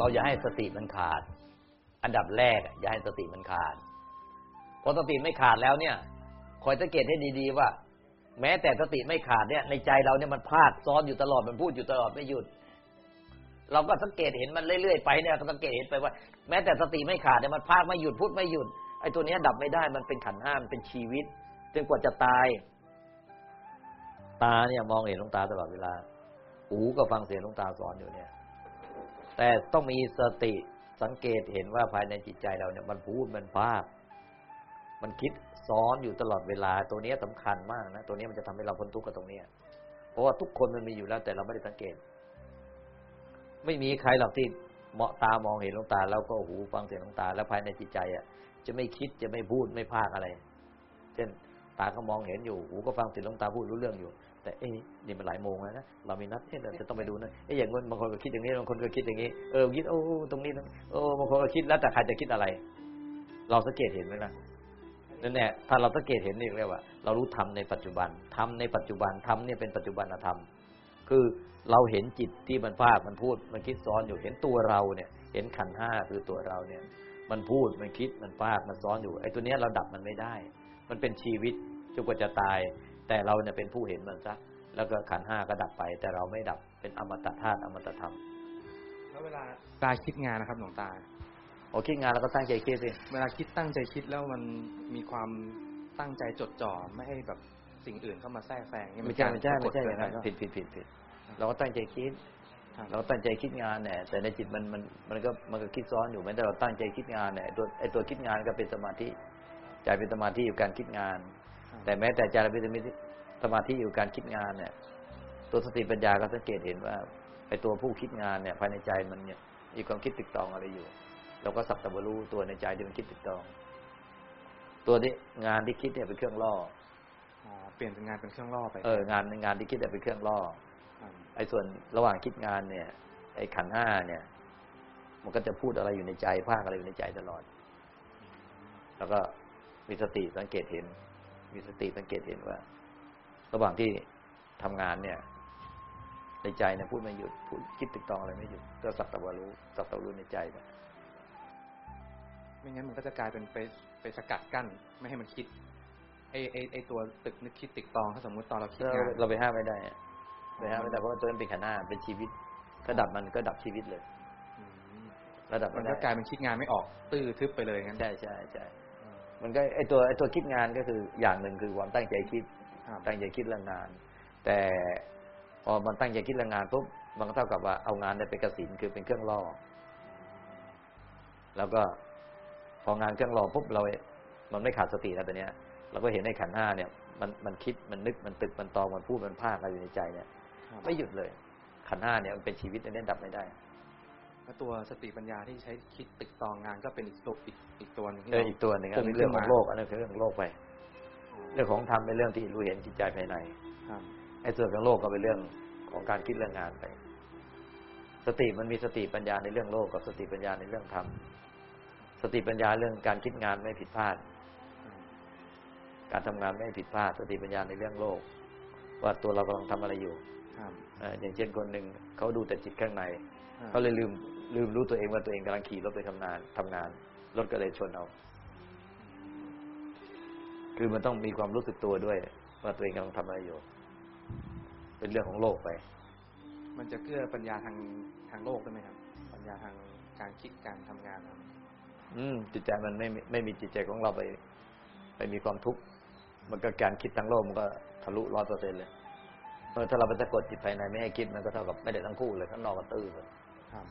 เราอย่าให้สติมันขาด อันดับแรก อย่าให้สติมันขาดพอสติไม่ขาดแล้วเนี่ย คอยสังเกตให้ดี ๆ ว่า แม้แต่สติไม่ขาดเนี่ย ในใจเราเนี่ยมันพลาดซ้อนอยู่ตลอดมันพูดอยู่ตลอดไม่หยุด เราก็สังเกตเห็นมันเรื่อยๆไปเนี่ยสังเกตเห็นไปว่า แม้แต่สติไม่ขาดเนี่ยมันพลาดไม่หยุดพูดไม่หยุดไอ้ตัวนี้ดับไม่ได้มันเป็นขันห้ามเป็นชีวิตจนกว่าจะตาย ตาเนี่ยมองเห็นลงตาตลอดเวลาหูก็ฟังเสียงลงตาสอนอยู่เนี่ย แต่ต้องมีสติสังเกตเห็นว่าภายในจิตใจเราเนี่ยมันพูดมันพากมันคิดซ้อนอยู่ตลอดเวลา ตัวนี้สำคัญมากนะ ตัวนี้มันจะทำให้เราพ้นทุกข์กับตรงนี้เพราะว่าทุกคนมันมีอยู่แล้วแต่เราไม่ได้สังเกต ไม่มีใครหรอกที่เหมาะตามองเห็นหลวงตา แล้วก็หูฟังเสียงหลวงตา แล้วภายในจิตใจอะ จะไม่คิดจะไม่พูดไม่พากอะไร เช่นตาก็มองเห็นอยู่ หูก็ฟังเสียงหลวงตาพูดรู้เรื่องอยู่ แต่เอ๊ะนี่มันหลายโมงแล้วนะเรามีนัดเอ๊ะเราจะต้องไปดูนะเอ๊ะอย่างนั้นบางคนก็คิดอย่างนี้บางคนก็คิดอย่างนี้เออคิดโอ้ตรงนี้นะโอ้บางคนก็คิดแล้วแต่ใครจะคิดอะไร เราสังเกตเห็นไหมล่ะนั่นแหละถ้าเราสังเกตเห็นนี่เรียกว่า เรารู้ทำในปัจจุบันทำในปัจจุบันทำเนี่ยเป็นปัจจุบันธรรมคือเราเห็นจิตที่มันพากมันพูด มันคิดซ้อนอยู่เห็นตัวเราเนี่ย เห็นขันห้าคือตัวเราเนี่ย มันพูดมันคิดมันพากมันซ้อนอยู่ไอ้ตัวเนี้ยเราดับมันไม่ได้ มันเป็นชีวิตจนกว่าจะตาย แต่เราเนี่ยเป็นผู้เห็นมันซะแล้วก็ขันห้าก็ดับไป แต่เราไม่ดับเป็นอมตะธาตุอมตะธรรมแล้วเวลาเวลาคิดงานนะครับหลวงตาโอคิดงานแล้วก็ตั้งใจคิดสิเวลาคิดตั้งใจคิดแล้วมันมีความตั้งใจจดจ่อไม่ให้แบบสิ่งอื่นเข้ามาแทรกแซงเนี่ยไม่ใช่ไม่ใช่ไม่ใช่นอย่างนั้นกฎผิดผิดผิดผิดเราก็ตั้งใจคิดครับเราตั้งใจคิดงานเนี่ยแต่ในจิตมันมันมันก็มันก็คิดซ้อนอยู่แม้แต่เราตั้งใจคิดงานเนี่ยไอ้ตัวไอ้ตัวคิดงานก็เป็นสมาธิใจเป็นสมาธิอยู่การคิดงาน แต่แม้แต่ใจเราเป็นสมาธิอยู่การคิดงานเนี่ย ตัวสติปัญญาก็สังเกตเห็นว่าไอ้ตัวผู้คิดงานเนี่ย ภายในใจมันเนี่ยมีความคิดติดตองอะไรอยู่เราก็สักแตะรู้ตัวในใจที่มันคิดติดตอง ตัวนี้งานที่คิดเนี่ยเป็นเครื่องล่ออ๋อเปลี่ยนเป็นงานเป็นเครื่องล่อไปเอองานงานที่คิดเนี่ยเป็นเครื่องล่อครับไอ้ส่วนระหว่างคิดงานเนี่ย ไอ้ขันธ์ห้าเนี่ย มันก็จะพูดอะไรอยู่ในใจภาคอะไรอยู่ในใจตลอด แล้วก็มีสติสังเกตเห็น มีสติสังเกตเห็นว่า ระหว่างที่ทำงานเนี่ย ในใจเนี่ยพูดไม่หยุดพูดคิดติดตองอะไรไม่หยุดก็สักแตะวันรู้สักแตะรู้ในใจไปไม่งั้นมันก็จะกลายเป็นไปไปสกัดกั้นไม่ให้มันคิดไอไอไอตัวตึกนึกคิดติดตองถ้าสมมติตอนเราคิดเรางานเราไปห้ามไม่ได้อะไปห้ามไม่ได้เพราะว่าตัวนั้นเป็นขันธ์ห้าเป็นชีวิตถ้าดับมันก็ดับชีวิตเลยอืมระดับมัมันนก็ได้กลายเป็นคิดงานไม่ออก ตื้อทึบไปเลยงั้นใช่ใช่ใช่อื มมันก็ไอตัวไอตัวคิดงานก็คืออย่างหนึ่งคือความตั้งใจคิดครับตั้งใจคิดเรื่องงาน แต่พอมันตั้งใจคิดเรื่องงานปุ๊บมันก็เท่ากับว่าเอางานเนี่ยเป็นกสินคือเป็นเครื่องล่อแล้วก็พองานเครื่องล่อปุ๊บเรา มันไม่ขาดสติแล้วตัวเนี้ยเราก็เห็นในขันธ์ห้าเนี่ย มันมันคิดมันนึกมันตึกมันตองมันพูดมันพากอะไรอยู่ในใจเนี่ยครับไม่หยุดเลย ขันธ์ห้าเนี่ยมันเป็นชีวิตอันนี้ดับไม่ได้ แล้วตัวสติปัญญาที่ใช้คิดตึกตองงานก็เป็นอีกตัวอีกอีกตัวหนึงที่เออเราอีกตัวหนึ่งอันปรุนี้งเรื่องขขึ้อนงมาโลกอันนั้นคือเรื่องของโลกไป เรื่องของธรรมเป็นเรื่องที่รู้เห็นจิตใจภายในครับไอ้ส่วนของโลกก็เป็นเรื่องของการคิดเรื่องงานไป สติมันมีสติปัญญาในเรื่องโลกกับสติปัญญาในเรื่องธรรมสติปัญญาเรื่องการคิดงานไม่ผิดพลาด การทำงานไม่ผิดพลาด สติปัญญาในเรื่องโลก ว่าตัวเรากำลังทำอะไรอยู่ครับเอ่ออย่างเช่นคนหนึ่งเขาดูแต่จิตข้างในครับเขาเลยลืม ลืมรู้ตัวเองว่าตัวเองกำลังขี่รถไปทำงานทำงานรถก็เลยชนเอาคือมันต้องมีความรู้สึกตัวด้วย ว่าตัวเองกำลังทำอะไรอยู่ เป็นเรื่องของโลกไป มันจะเกื้อปัญญาทางทางโลกได้ไหมครับ ปัญญาทางการคิดการทำงานครับอืม จิตใจมันไม่มีไม่มีจิตใจของเราไป ไปมีความทุกข์มันก็การคิดทางโลกมันก็ทะลุร้อยเปอร์เซ็นต์เลยเออถ้าเราไปสะกดจิตภายในไม่ให้คิดมันก็เท่ากับไม่ได้ทั้งคู่เลยข้างนอกก็ตื้อเลยครับ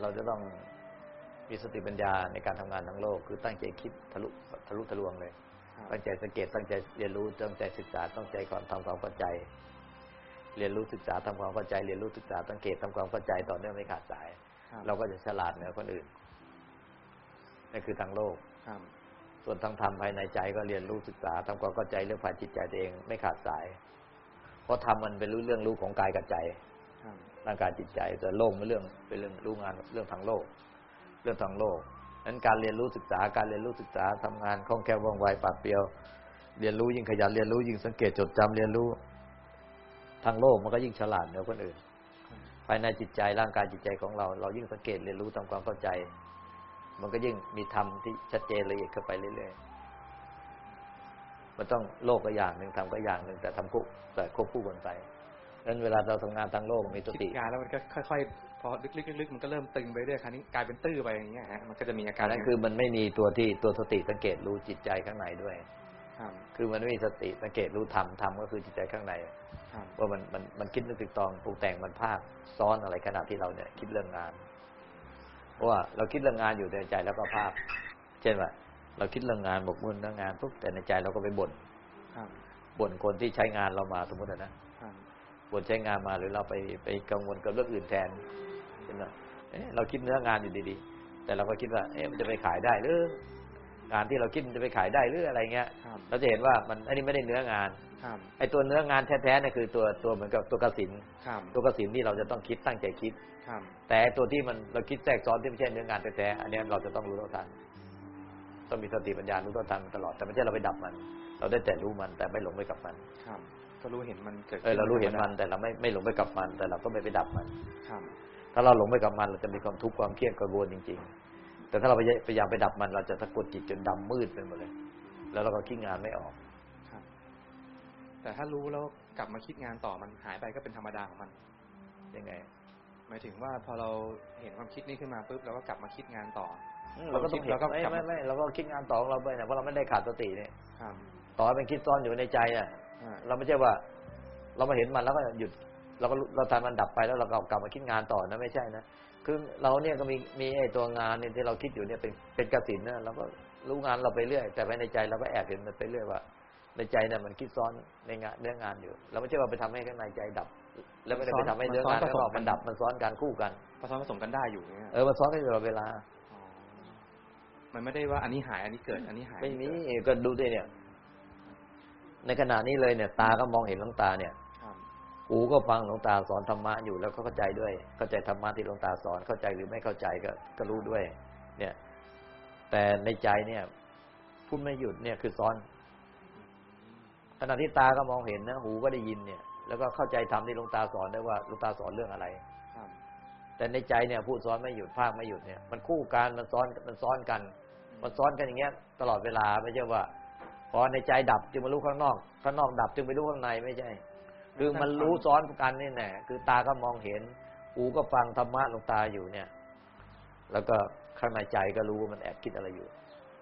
เราจะต้องมีสติปัญญาในการทำงานทางโลก คือตั้งใจคิดทะลุทะลุทะลวงเลยครับตั้งใจสังเกตตั้งใจเรียนรู้ตั้งใจศึกษาตั้งใจก่อนทำความเข้าใจ เรียนรู้ศึกษาทำความเข้าใจ เรียนรู้ศึกษาสังเกตทำความเข้าใจต่อเนื่องไม่ขาดสายครับเราก็จะฉลาดเหนือคนอื่นนั่นคือทางโลกครับส่วนทางธรรมภายในใจก็เรียนรู้ศึกษาทำความเข้าใจเรื่องภายจิตใจตัวเองไม่ขาดสาย เพราะธรรมมันเป็นรู้เรื่องรู้ของกายกับใจค ร่างกายจิตใจ แต่โลกมันเรื่องเป็นเรื่องรู้งานเรื่องทางโลก เรื่องทางโลกนั้นการเรียนรู้ศึกษาการเรียนรู้ศึกษาทำงานคล่องแคล่วว่องไวปาดเปียว เรียนรู้ยิ่งขยันเรียนรู้ยิ่งสังเกตจดจำเรียนรู้ ทางโลกมันก็ยิ่งฉลาดเหนือคนอื่น ภายในจิตใจร่างกายจิตใจของเรา เรายิ่งสังเกตเรียนรู้ทำความเข้าใจ มันก็ยิ่งมีธรรมที่ชัดเจนละเอียดเข้าไปเรื่อยๆมันต้องโลกก็อย่างหนึ่งทำก็อย่างหนึ่งแต่ทำควบแต่ควบคู่กันไป นั้นเวลาเราทำงานทางโลกมีสคิดติงานแล้วมันก็ค่อยๆพอลึกๆลึกๆมันก็เริ่มตึงไปเรื่อยคราวนี้กลายเป็นตื้อไปอย่างเงี้ยฮะมันก็จะมีอาการอันนั้นคือมันไม่มีตัวที่ตัวสติสังเกตรู้จิตใจข้างในด้วยครับคือมันไม่มีสติสังเกตรู้ธรรมธรรมก็คือจิตใจข้างในครับว่ามันมันมันคิดนึกตึกตองปรุงแต่งมันภาคซ้อนอะไรขณะที่เราเนี่ย คิดเรื่องงานเพราะว่าเราคิดเรื่องงานอยู่ในใจแล้วก็ภาพ เช่นว่า เราคิดเรื่องงานบกมุ่นเรื่องงานปุ๊บแต่ในใจเราก็ไปบ่นครับบ่นคนที่ใช้งานเรามาสมมติอะนะครั บบ่นใช้งานมาหรือเราไปไปกังวลกับเรื่องอื่นแทนเช่นว่าเอ๊ะเราคิดเนื้องานอยู่ดีๆ แต่เราก็คิดว่าเอ๊ะมันจะไปขายได้หรืองานที่เราคิดมันจะไปขายได้หรืออะไรเงี้ยครับเราจะเห็นว่ามันอันนี้ไม่ได้เนื้องานครับไอ้ตัวเนื้องานแท้ๆเนี่ยคือตัวตัวเหมือนกับตัวกสินครับตัวกสินที่เราจะต้องคิดตั้งใจคิดครับแต่ไอ้ตัวที่มันเราคิดแทรกซ้อนที่ไม่ใช่เนื้องานแท้ๆอันเนี้ยเราจะต้องรู้เท่าทันต้องมีสติปัญญารู้เท่าทันมันตลอดแต่ไม่ใช่เราไปดับมัน เราได้แต่รู้มันแต่ไม่หลงไปกับมันครับ ก็รู้เห็นมันเกิดเออเรารู้เห็นมันแต่เราไม่ไม่หลงไปกับมัน แต่เราก็ไม่ไปดับมันครับถ้าเราหลงไปกับมันเราจะมีความทุกข์ความเครียดกังวลจริง ๆ แต่ถ้าเราพยายามไปดับมัน เราจะสะกดจิตจนดำมืดไปหมดเลย แล้วเราก็คิดงานไม่ออกครับ แต่ถ้ารู้แล้วกลับมาคิดงานต่อมันหายไปก็เป็นธรรมดาของมันยังไง หมายถึงว่าพอเราเห็นความคิดนี้ขึ้นมาปุ๊บเราก็กลับมาคิดงานต่ออืมเราก็ต้องเราก็ไม่กลับมาไม่ไม่เราก็คิดงานต่อของเราไปนะเพราะเราไม่ได้ขาดสติเนี่ยครับต่อให้เป็นคิดซ้อนอยู่ในใจอะอ่า เราไม่ใช่ว่า เรามาเห็นมันแล้วก็หยุด เราก็เราทำมันดับไปแล้วเราก็กลับมาคิดงานต่อนะไม่ใช่นะคือเราเนี่ยก็มีมีไอ้ตัวงานเนี่ยที่เราคิดอยู่เนี่ยเป็นเป็นกสินนะเราก็รู้งานเราไปเรื่อย แต่ภายในใจเราก็แอบเห็นมันไปเรื่อยว่า ในใจเนี่ยมันคิดซ้อนในงานเรื่องงานอยู่ เราไม่ใช่ว่าไปทำให้ข้างในใจดับ แล้วไม่ได้ไปทำให้เรื่องงานข้างนอกมันดับมันซ้อนกันคู่กันผสมผสมกันได้อยู่เนี่ยเออมันซ้อนกันอยู่ตลอดเวลาอ๋อมันไม่ได้ว่าอันนี้หายอันนี้เกิดอันนี้หายไม่มีอันนี้เกิดก็ดูดิเนี่ย ในขณะนี้เลยเนี่ย ตาก็มองเห็นหลวงตาเนี่ยครับหูก็ฟังหลวงตาสอนธรรมะอยู่แล้วก็เข้าใจด้วย เข้าใจธรรมะที่หลวงตาสอนเข้าใจหรือไม่เข้าใจก็ก็รู้ด้วย เนี่ย แต่ในใจเนี่ยพูดไม่หยุดเนี่ยคือซ้อน ขณะที่ตาก็มองเห็นนะหูก็ได้ยินเนี่ย แล้วก็เข้าใจธรรมที่หลวงตาสอนได้ว่าหลวงตาสอนเรื่องอะไรครับแต่ในใจเนี่ยพูดซ้อนไม่หยุดภาคไม่หยุดเนี่ย มันคู่กันมันซ้อนมันซ้อนกัน มันซ้อนกันอย่างเงี้ย ตลอดเวลาไม่ใช่ว่า พอในใจดับจึงมารู้ข้างนอก ข้างนอกดับจึงไปรู้ข้างในไม่ใช่ คือมันรู้ซ้อนกันนี่แน่คือตาก็มองเห็นหูก็ฟังธรรมะลงตาอยู่เนี่ย แล้วก็ข้างในใจก็รู้ว่ามันแอบคิดอะไรอยู่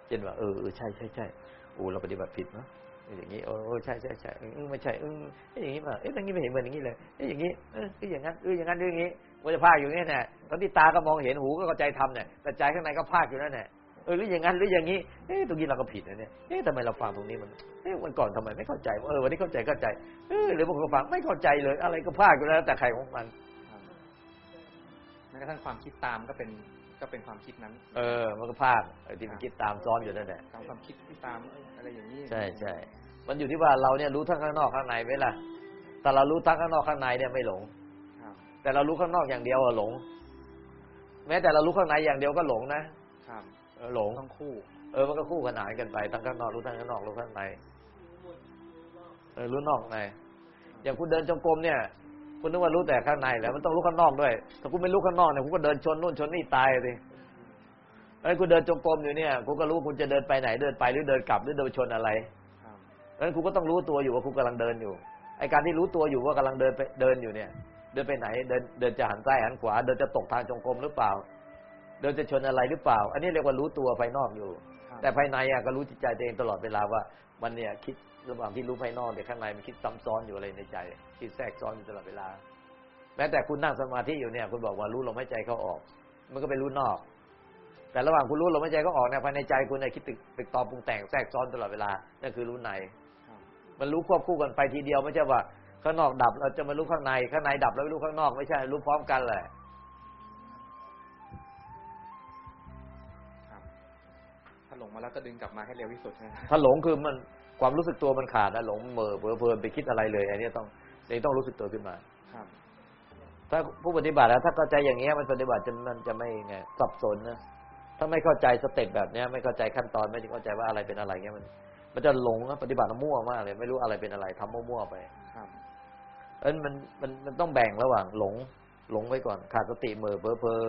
เช่นว่าเออใช่ใช่ใช่อ้เราปฏิบัติผิดเนาะอย่างนี้โอ้ใช่ใช่ใช่เออไม่ใช่เออเอ๊ะอย่างนี้มาเอ๊ะอย่างนี้ไม่เห็นเหมือนอย่างนี้เลยเอ๊ะอย่างนี้เออเอ๊ะอย่างนั้นเอออย่างนั้นเอออย่างนี้มันจะพากอยู่อย่างนี้แน่ตอนที่ตาก็มองเห็นหูก็เข้าใจทำเนี่ยแต่ใจข้างในก็พากอยู่นั่นแหละ เออหรืออย่างนั้นหรืออย่างนี้เอ๊ะตรงนี้เราก็ผิดนะเนี่ยเอ๊ะทำไมเราฟังตรงนี้มันเอ๊ะวันก่อนทำไมไม่เข้าใจเออวันนี้เข้าใจเข้าใจเออหรือบางคนฟังไม่เข้าใจเลย อะไรก็พากอยู่แล้วแต่ใครของมันครับแม้กระทั่งความคิดตามก็เป็นก็เป็นความคิดนั้น เออ มันก็พากไอ้ที่มันคิดตามซ้อนอยู่นั่นแหละตามความคิดที่ตามเอ้ยอะไรอย่างนี้ ใช่ใช่มันอยู่ที่ว่าเราเนี่ยรู้ทั้งข้างนอกข้างในไหมล่ะแต่เรารู้ทั้งข้างนอกข้างในเนี่ยไม่หลงครับแต่เรารู้ข้างนอกอย่างเดียวอะหลง แม้แต่เรารู้ข้างในอย่างเดียวก็หลงนะครับเออ หลงต้องคู่ เออมันก็คู่ขนานกันไปทั้งข้างนอกรู้ทั้งข้างนอกรู้ข้างในเออรู้นอกในอย่างคุณเดินจงกรมเนี่ย คุณนึกว่ารู้แต่ข้างในแหละมันต้องรู้ข้างนอกด้วย ถ้าคุณไม่รู้ข้างนอกเนี่ยคุณก็เดินชนนู่นชนนี่ตายสิไอ้ยคุณเดินจงกรมอยู่เนี่ยคุณก็รู้คุณจะเดินไปไหนเดินไปหรือเดินกลับหรือเดินชนอะไรครับเพราะฉะนั้นคุณก็ต้องรู้ตัวอยู่ว่าคุณกำลังเดินอยู่ไอการที่รู้ตัวอยู่ว่ากำลังเดินไปเดินอยู่เนี่ย เดินไปไหน เดินเดินจะหันซ้ายหันขวา เดินจะตกทางจงกรมหรือเปล่า เดินจะชนอะไรหรือเปล่า อันนี้เรียกว่ารู้ตัวภายนอกอยู่ครับแต่ภายในอะก็รู้จิตใจตัวเองตลอดเวลาว่า มันเนี่ยคิดระหว่างที่รู้ภายนอกเนี่ยข้างในมันคิดซ้ำซ้อนอยู่อะไรในใจ คิดแทรกซ้อนอยู่ตลอดเวลา แม้แต่คุณนั่งสมาธิอยู่เนี่ยคุณบอกว่ารู้ลมหายใจเข้าออก มันก็ไปรู้นอก แต่ระหว่างคุณรู้ลมหายใจก็ออกเนี่ยภายในใจคุณเนี่ยคิดตึกตึกตอบปรุงแต่งแทรกซ้อนตลอดเวลานั่นคือรู้ในครับมันรู้ควบคู่กันไปทีเดียวไม่ใช่ว่าข้างนอกดับเราจะมารู้ข้างในข้างในดับแล้วไม่รู้ข้างนอกไม่ใช่รู้พร้อมกันแหละาหลงมาแล้วก็ดึงกลับมาให้เร็วที่สุดนะถ้าหลงคือมันความรู้สึกตัวมันขาดนะหลงเหม่อเผลอเพลินไปคิดอะไรเลยอันนี้ต้องนี่ต้องรู้สึกตัวขึ้นมาครับถ้าผู้ปฏิบัติแล้วถ้าเข้าใจอย่างเงี้ยมันปฏิบัติจะมันจะไม่ไงสับสนนะถ้าไม่เข้าใจสเต็ปแบบเนี้ย ไม่เข้าใจขั้นตอนไม่เข้าใจว่าอะไรเป็นอะไรเงี้ยมัน มันจะหลงนะปฏิบัติมั่วมากเลยไม่รู้อะไรเป็นอะไรทำมั่วๆไปครับเอ้นมันมันมันต้องแบ่งระหว่างหลง หลงไว้ก่อนขาดสติเหม่อเพอเพอ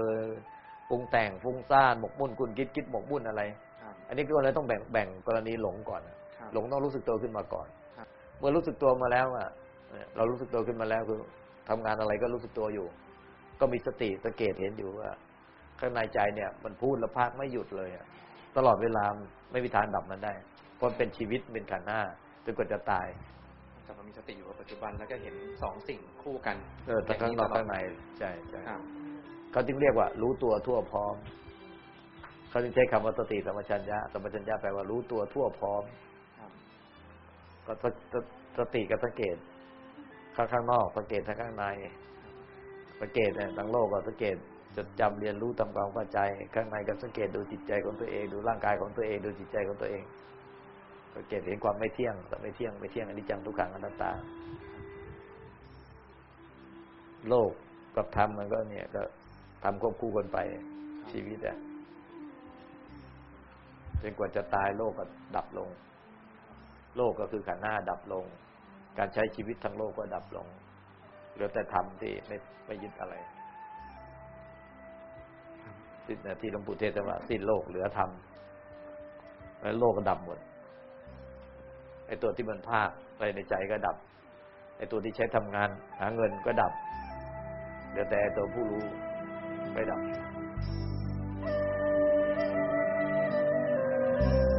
ปรุงแต่งฟุ้งซ่านหมกมุ่นกุนคิดคิดหมกมุ่นอะไรครับ อันนี้ก็เลยต้องแบ่งแบ่งกรณีหลงก่อนครับหลงต้องรู้สึกตัวขึ้นมาก่อนครับเมื่อรู้สึกตัวมาแล้วอะเนี่ยเรารู้สึกตัวขึ้นมาแล้วคือทำงานอะไรก็รู้สึกตัวอยู่ ก็มีสติสังเกตเห็นอยู่ว่า ข้างในใจเนี่ย มันพูดและพากไม่หยุดเลยอะตลอดเวลาไม่มีทางดับมันได้เพราะมันเป็นชีวิตเป็นขันธ์หน้าจนกว่าจะตายแต่เรามีสติอยู่กับปัจจุบันแล้วก็เห็นสองสิ่งคู่กัน เออทั้งข้างนอกข้างในใช่ใช่ครับเขาจึงเรียกว่า รู้ตัวทั่วพร้อม เขาจึงใช้คำว่าสติสัมปชัญญะสัมปชัญญะแปลว่ารู้ตัวทั่วพร้อมครับก็สสสติกับสังเกต ข้างข้างนอกสังเกตทั้งข้างในสังเกตเนี่ยทั้งโลกก็สังเกตจดจำเรียนรู้ทำความเข้าใจ ข้างในก็สังเกตดูจิตใจของตัวเอง ดูร่างกายของตัวเอง ดูจิตใจของตัวเอง สังเกตเห็นความไม่เที่ยงแต่ไม่เที่ยงไม่เที่ยงอนิจจังทุกขังอนัตตา โลกกับธรรมมันก็เนี่ยก็ทำควบคู่กันไปชีวิตอะ จนกว่าจะตายโลกก็ดับลง โลกก็คือขันธ์หน้าดับลง การใช้ชีวิตทั้งโลกก็ดับลงเหลือแต่ธรรมที่ไม่ไม่ยึดอะไรสิ้นที่หลวงปู่เทศว่าสิ้นโลกเหลือธรรมแล้วโลกก็ดับหมดไอ้ตัวที่มันภาคไปในใจก็ดับไอ้ตัวที่ใช้ทำงาน หาเงินก็ดับเหลือแต่ตัวผู้รู้ไม่ดับ Lord.